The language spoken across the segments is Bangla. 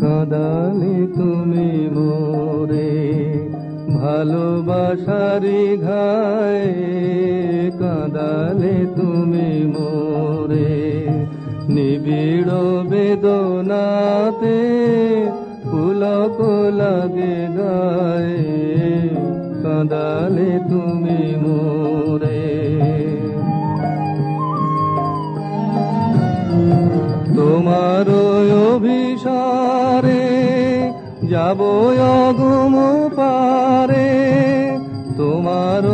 কাঁদালে তুমি মোরে ভালোবাসারি ঘায়ে, কাঁদালে তুমি মোরে নিবিড় বেদনাতে পুলক লাগে গায়ে, কাঁদালে তুমি অভিসারে, যাব অগুম পারে। তোমার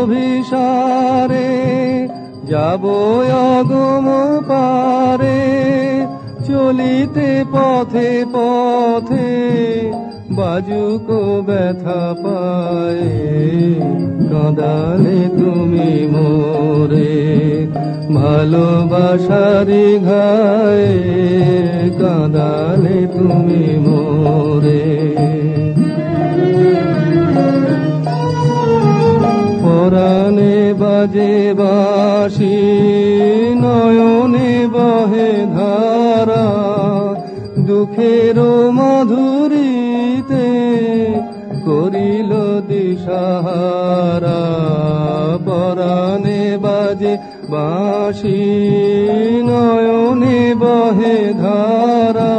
অভিসারে, যাব অগুম পারে। চলিতে পথে পথে বাজুক ব্যথা পায় কাঁদালে ভালোবাসারি ঘায়ে কাঁদালে তুমি মোরে। পরাণে বাজে বাসি নয়নে বহে ধারা, দুঃখের মধুরীতে করিল দিশাহারা। বাসি নয়নে বহে ধারা,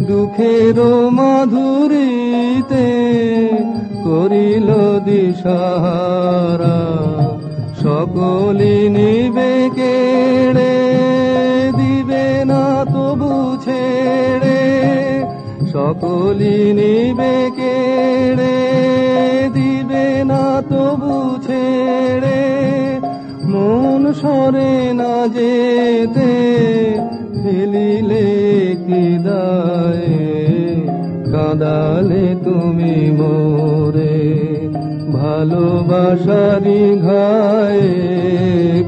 দুঃখের মাধুরীতে করিল দিশাহারা। সকলি নিবে কেড়ে, দিবে না তবু ছেড়ে। সকলি নিবে কেড়ে সরে না যেতে ফেলিলে কি দায়ে? কাঁদালে তুমি মোরে ভালোবাসারি ঘায়ে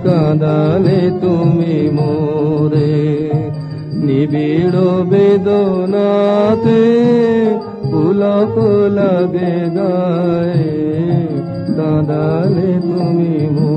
কাঁদালে তুমি মোরে নিবিড় বেদনাতে পুলক লাগে গায়ে, কাঁদালে তুমি মোরে